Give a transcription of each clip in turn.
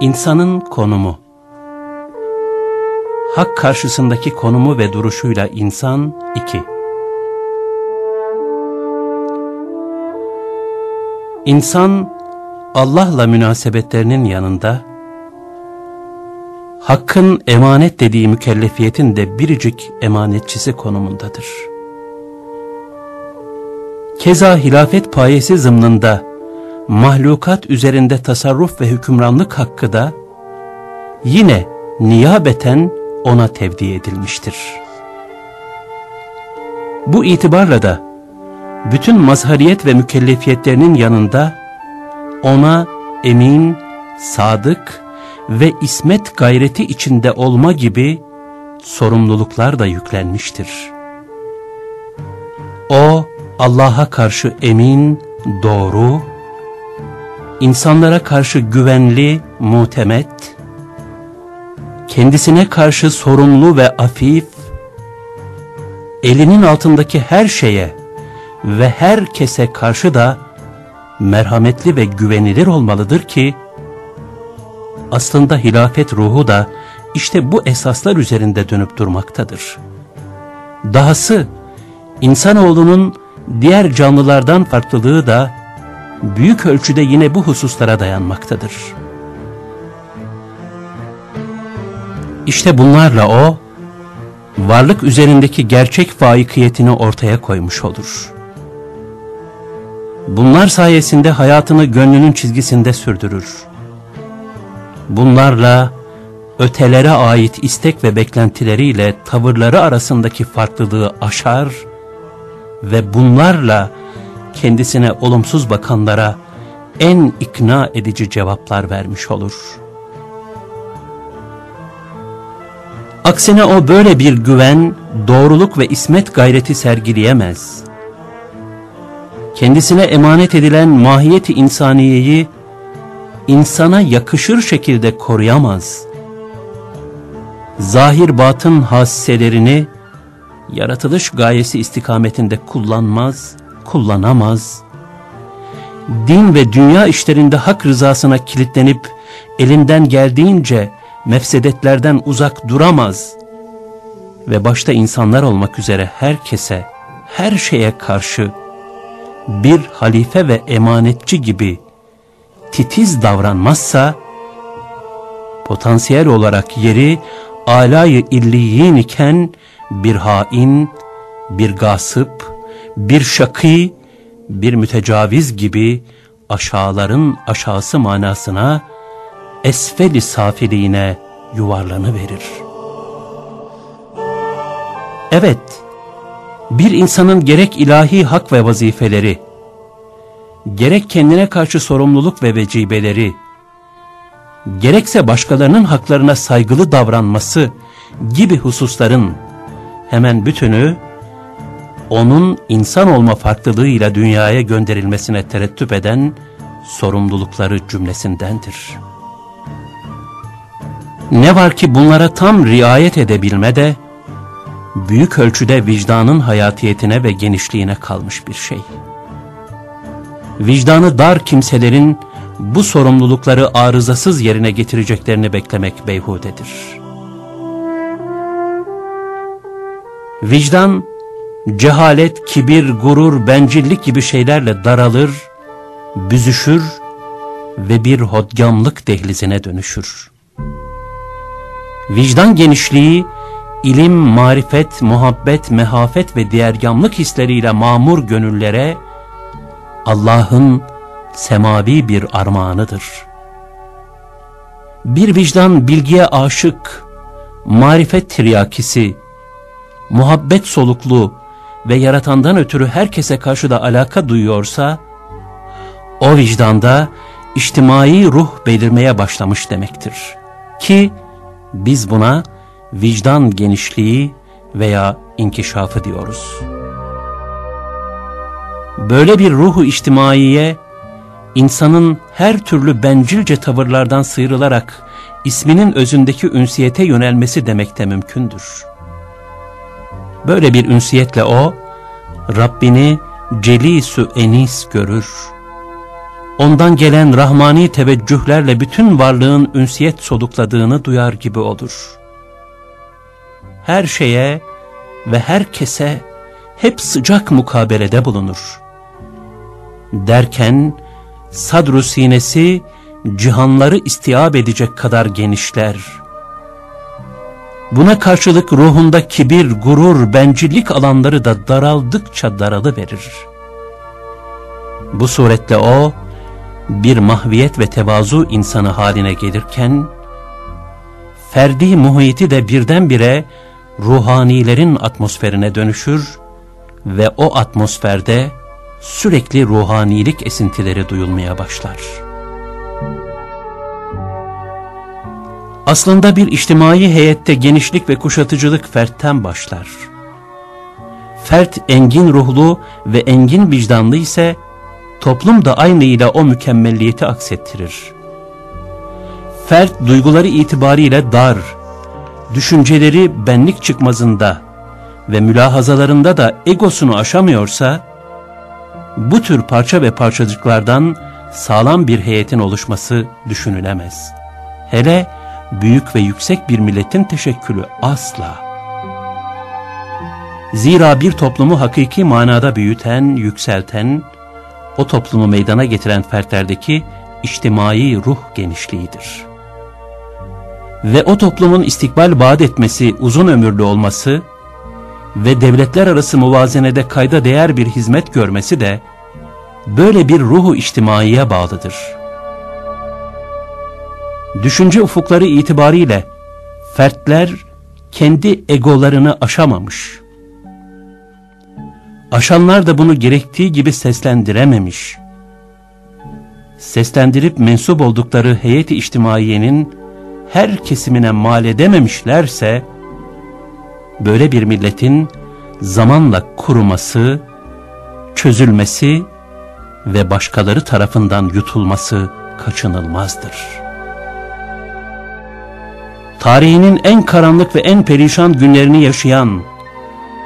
İnsanın konumu Hak karşısındaki konumu ve duruşuyla insan 2 İnsan Allah'la münasebetlerinin yanında Hakkın emanet dediği mükellefiyetin de biricik emanetçisi konumundadır. Keza hilafet payesi zımnında mahlukat üzerinde tasarruf ve hükümranlık hakkı da yine niyabeten ona tevdi edilmiştir. Bu itibarla da bütün mazhariyet ve mükellefiyetlerinin yanında ona emin, sadık ve ismet gayreti içinde olma gibi sorumluluklar da yüklenmiştir. O Allah'a karşı emin, doğru, insanlara karşı güvenli, mutemet, kendisine karşı sorumlu ve afif, elinin altındaki her şeye ve herkese karşı da merhametli ve güvenilir olmalıdır ki, aslında hilafet ruhu da işte bu esaslar üzerinde dönüp durmaktadır. Dahası, insanoğlunun diğer canlılardan farklılığı da büyük ölçüde yine bu hususlara dayanmaktadır. İşte bunlarla o, varlık üzerindeki gerçek faikiyetini ortaya koymuş olur. Bunlar sayesinde hayatını gönlünün çizgisinde sürdürür. Bunlarla ötelere ait istek ve beklentileriyle tavırları arasındaki farklılığı aşar ve bunlarla kendisine olumsuz bakanlara en ikna edici cevaplar vermiş olur. Aksine o böyle bir güven, doğruluk ve ismet gayreti sergileyemez. Kendisine emanet edilen mahiyeti insaniyeyi insana yakışır şekilde koruyamaz. Zahir batın hasiselerini yaratılış gayesi istikametinde kullanmaz, kullanamaz. Din ve dünya işlerinde hak rızasına kilitlenip elinden geldiğince mefsedetlerden uzak duramaz ve başta insanlar olmak üzere herkese, her şeye karşı bir halife ve emanetçi gibi titiz davranmazsa, potansiyel olarak yeri alayı illiyin iken bir hain, bir gasıp, bir şakî, bir mütecaviz gibi aşağıların aşağısı manasına esfeli safiliğine yuvarlanı verir. Evet, bir insanın gerek ilahi hak ve vazifeleri, gerek kendine karşı sorumluluk ve vecibeleri, gerekse başkalarının haklarına saygılı davranması gibi hususların hemen bütünü onun insan olma farklılığıyla dünyaya gönderilmesine terettüp eden sorumlulukları cümlesindendir. Ne var ki bunlara tam riayet edebilme de büyük ölçüde vicdanın hayatiyetine ve genişliğine kalmış bir şey. Vicdanı dar kimselerin bu sorumlulukları arızasız yerine getireceklerini beklemek beyhudedir. Vicdan, cehalet, kibir, gurur, bencillik gibi şeylerle daralır, büzüşür ve bir hodgamlık dehlizine dönüşür. Vicdan genişliği, ilim, marifet, muhabbet, mehafet ve diğergamlık hisleriyle mamur gönüllere Allah'ın semavi bir armağanıdır. Bir vicdan bilgiye aşık, marifet tiryakisi, muhabbet soluklu ve yaratandan ötürü herkese karşı da alaka duyuyorsa, o vicdanda içtimai ruh belirmeye başlamış demektir. Ki biz buna vicdan genişliği veya inkişafı diyoruz. Böyle bir ruhu içtimaiye, insanın her türlü bencilce tavırlardan sıyrılarak isminin özündeki ünsiyete yönelmesi demek de mümkündür. Böyle bir ünsiyetle o, Rabbini celisü enis görür. ondan gelen rahmani teveccühlerle bütün varlığın ünsiyet solukladığını duyar gibi olur. Her şeye ve herkese hep sıcak mukabelede bulunur. Derken sadru sinesi cihanları istiab edecek kadar genişler. Buna karşılık ruhunda kibir, gurur, bencillik alanları da daraldıkça daralı verir. Bu suretle o, bir mahviyet ve tevazu insanı haline gelirken, ferdi muhiti de birdenbire ruhanilerin atmosferine dönüşür ve o atmosferde sürekli ruhanilik esintileri duyulmaya başlar. Aslında bir içtimai heyette genişlik ve kuşatıcılık fertten başlar. Fert engin ruhlu ve engin vicdanlı ise toplum da aynıyla o mükemmelliyeti aksettirir. Fert duyguları itibariyle dar, düşünceleri benlik çıkmazında ve mülahazalarında da egosunu aşamıyorsa, bu tür parça ve parçacıklardan sağlam bir heyetin oluşması düşünülemez. Hele büyük ve yüksek bir milletin teşekkülü asla. Zira bir toplumu hakiki manada büyüten, yükselten, o toplumu meydana getiren fertlerdeki içtimai ruh genişliğidir. Ve o toplumun istikbal vaat etmesi, uzun ömürlü olması ve devletler arası muvazenede kayda değer bir hizmet görmesi de böyle bir ruhu içtimaiye bağlıdır. Düşünce ufukları itibariyle fertler kendi egolarını aşamamış. Aşanlar da bunu gerektiği gibi seslendirememiş. Seslendirip mensup oldukları heyeti içtimaiyenin her kesimine mal edememişlerse, böyle bir milletin zamanla kuruması, çözülmesi ve başkaları tarafından yutulması kaçınılmazdır. Tarihinin en karanlık ve en perişan günlerini yaşayan,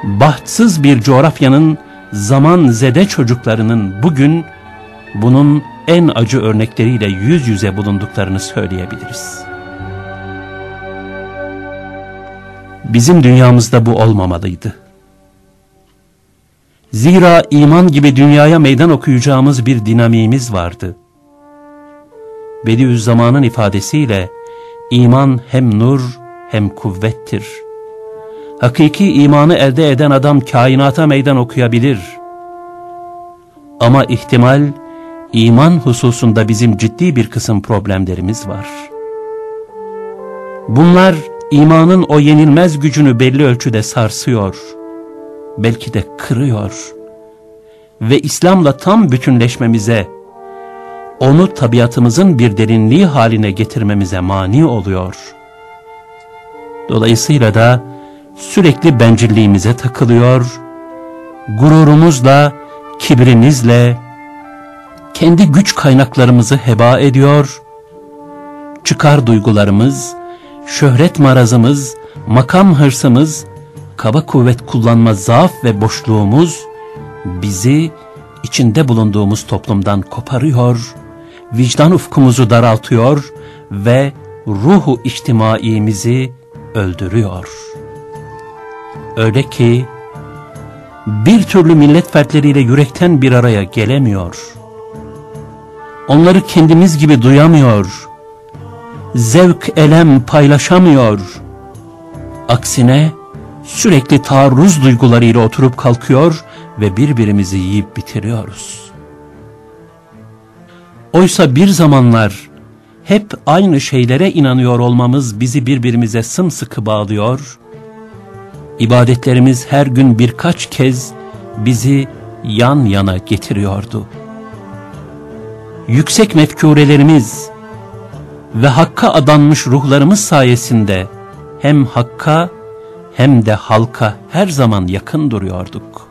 bahtsız bir coğrafyanın zaman zede çocuklarının bugün bunun en acı örnekleriyle yüz yüze bulunduklarını söyleyebiliriz. Bizim dünyamızda bu olmamalıydı. Zira iman gibi dünyaya meydan okuyacağımız bir dinamiğimiz vardı. Bediüzzaman'ın ifadesiyle iman hem nur hem kuvvettir. Hakiki imanı elde eden adam kainata meydan okuyabilir. Ama ihtimal iman hususunda bizim ciddi bir kısım problemlerimiz var. Bunlar imanın o yenilmez gücünü belli ölçüde sarsıyor, belki de kırıyor ve İslam'la tam bütünleşmemize, onu tabiatımızın bir derinliği haline getirmemize mani oluyor. Dolayısıyla da sürekli bencilliğimize takılıyor, gururumuzla, kibrimizle, kendi güç kaynaklarımızı heba ediyor, çıkar duygularımız, şöhret marazımız, makam hırsımız, kaba kuvvet kullanma zaaf ve boşluğumuz bizi içinde bulunduğumuz toplumdan koparıyor, vicdan ufkumuzu daraltıyor ve ruhu içtimaimizi öldürüyor. Öyle ki bir türlü millet fertleriyle yürekten bir araya gelemiyor. Onları kendimiz gibi duyamıyor zevk elem paylaşamıyor. Aksine sürekli taarruz duygularıyla oturup kalkıyor ve birbirimizi yiyip bitiriyoruz. Oysa bir zamanlar hep aynı şeylere inanıyor olmamız bizi birbirimize sımsıkı bağlıyor. İbadetlerimiz her gün birkaç kez bizi yan yana getiriyordu. Yüksek mefkurelerimiz, ve Hakk'a adanmış ruhlarımız sayesinde hem Hakk'a hem de halka her zaman yakın duruyorduk.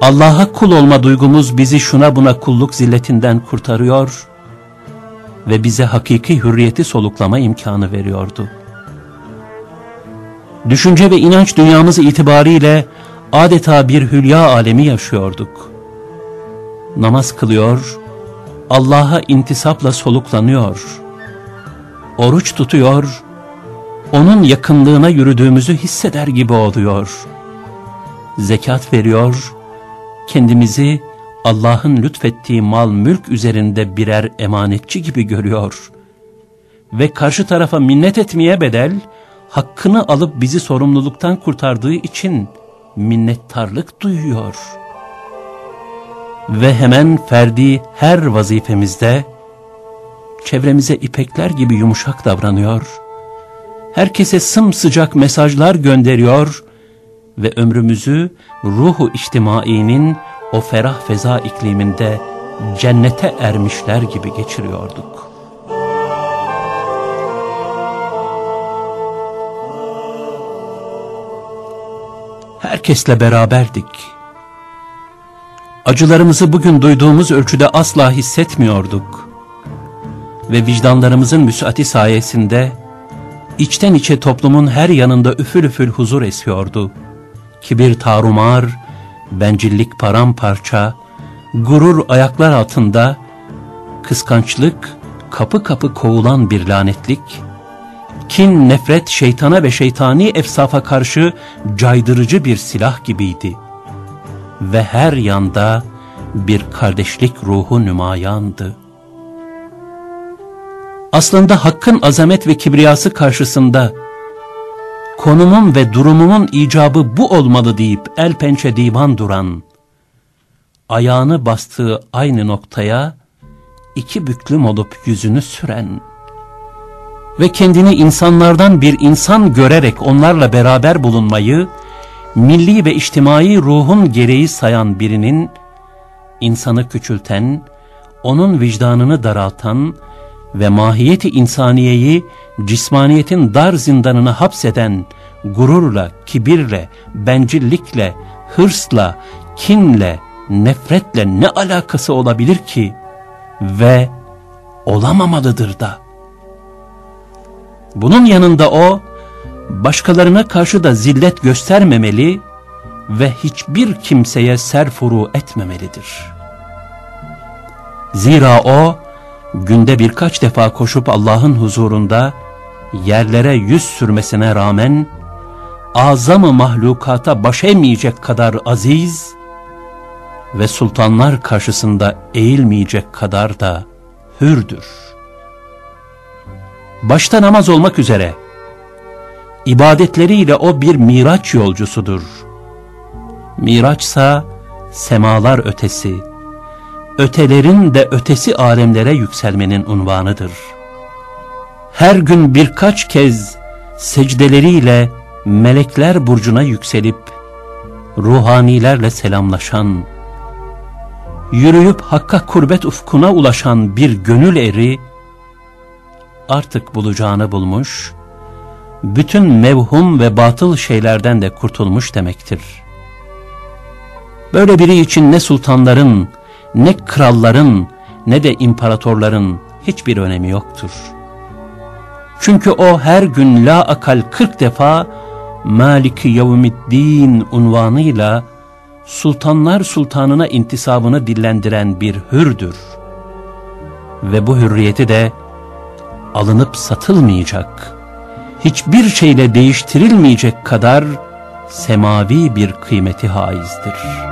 Allah'a kul olma duygumuz bizi şuna buna kulluk zilletinden kurtarıyor ve bize hakiki hürriyeti soluklama imkanı veriyordu. Düşünce ve inanç dünyamız itibariyle adeta bir hülya alemi yaşıyorduk. namaz kılıyor, Allah'a intisapla soluklanıyor, oruç tutuyor, onun yakınlığına yürüdüğümüzü hisseder gibi oluyor. Zekat veriyor, kendimizi Allah'ın lütfettiği mal mülk üzerinde birer emanetçi gibi görüyor. Ve karşı tarafa minnet etmeye bedel, hakkını alıp bizi sorumluluktan kurtardığı için minnettarlık duyuyor. Ve hemen ferdi her vazifemizde, çevremize ipekler gibi yumuşak davranıyor, herkese sımsıcak mesajlar gönderiyor ve ömrümüzü ruhu içtimainin o ferah feza ikliminde cennete ermişler gibi geçiriyorduk. Herkesle beraberdik. Acılarımızı bugün duyduğumuz ölçüde asla hissetmiyorduk. Ve vicdanlarımızın müsaati sayesinde içten içe toplumun her yanında üfül üfül huzur esiyordu. Kibir tarumar, bencillik paramparça, gurur ayaklar altında, kıskançlık kapı kapı kovulan bir lanetlik, kin, nefret, şeytana ve şeytani efsafa karşı caydırıcı bir silah gibiydi. Ve her yanda bir kardeşlik ruhu nümayandı. Aslında hakkın azamet ve kibriyası karşısında konumum ve durumumun icabı bu olmalı deyip el pençe divan duran, ayağını bastığı aynı noktaya iki büklüm olup yüzünü süren ve kendini insanlardan bir insan görerek onlarla beraber bulunmayı, milli ve içtimai ruhun gereği sayan birinin, insanı küçülten, onun vicdanını daraltan ve mahiyeti insaniyeyi cismaniyetin dar zindanına hapseden gururla, kibirle, bencillikle, hırsla, kinle, nefretle ne alakası olabilir ki ve olamamalıdır da. Bunun yanında o, başkalarına karşı da zillet göstermemeli ve hiçbir kimseye serfuru etmemelidir. Zira o, günde birkaç defa koşup Allah'ın huzurunda yerlere yüz sürmesine rağmen azamı mahlukata baş emeyecek kadar aziz ve sultanlar karşısında eğilmeyecek kadar da hürdür. Başta namaz olmak üzere ibadetleriyle o bir miraç yolcusudur. Miraçsa semalar ötesi, ötelerin de ötesi alemlere yükselmenin unvanıdır. Her gün birkaç kez secdeleriyle melekler burcuna yükselip ruhanilerle selamlaşan, yürüyüp Hakk'a kurbet ufkuna ulaşan bir gönül eri, artık bulacağını bulmuş, bütün mevhum ve batıl şeylerden de kurtulmuş demektir. Böyle biri için ne sultanların, ne kralların, ne de imparatorların hiçbir önemi yoktur. Çünkü o her gün la akal kırk defa Maliki Yevmiddin unvanıyla sultanlar sultanına intisabını dillendiren bir hürdür. Ve bu hürriyeti de alınıp satılmayacak, hiçbir şeyle değiştirilmeyecek kadar semavi bir kıymeti haizdir.''